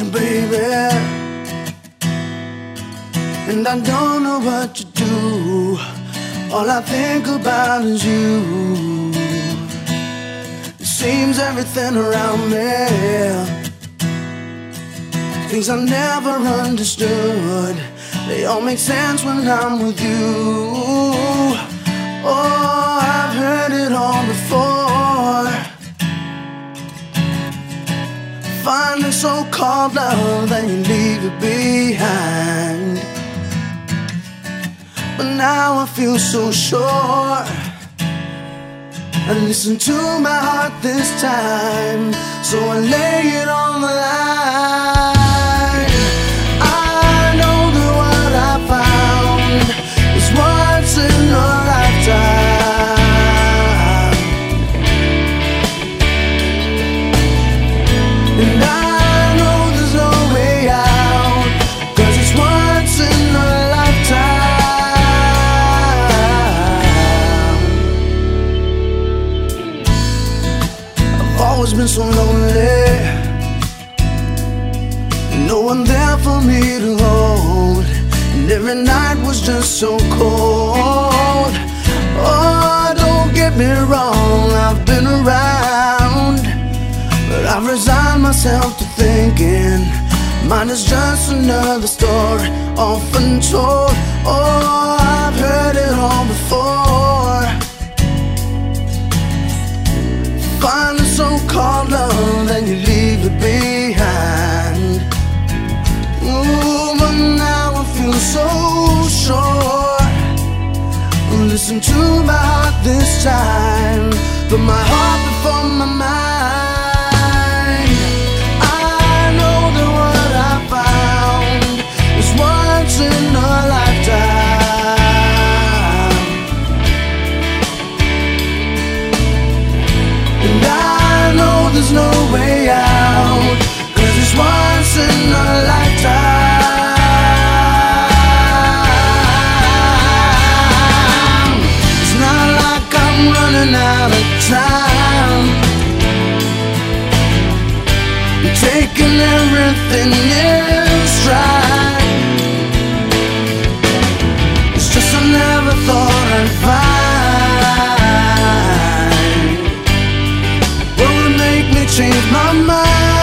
you, baby. And I don't know what to do. All I think about is you. It seems everything around me, things I never understood, they all make sense when I'm with you. Oh, I've heard it all before. Find the so-called love, then you leave it behind. But now I feel so sure. And listen to my heart this time, so I lay it on Been so lonely. No one there for me to hold. And every night was just so cold. Oh, don't get me wrong, I've been around. But I've resigned myself to thinking mine is just another story, often told. Oh, I've heard it all before. listen to my heart this time. Put my heart before my mind. I know that what I found is once in taking everything in stride. It's just I never thought I'd find what would make me change my mind.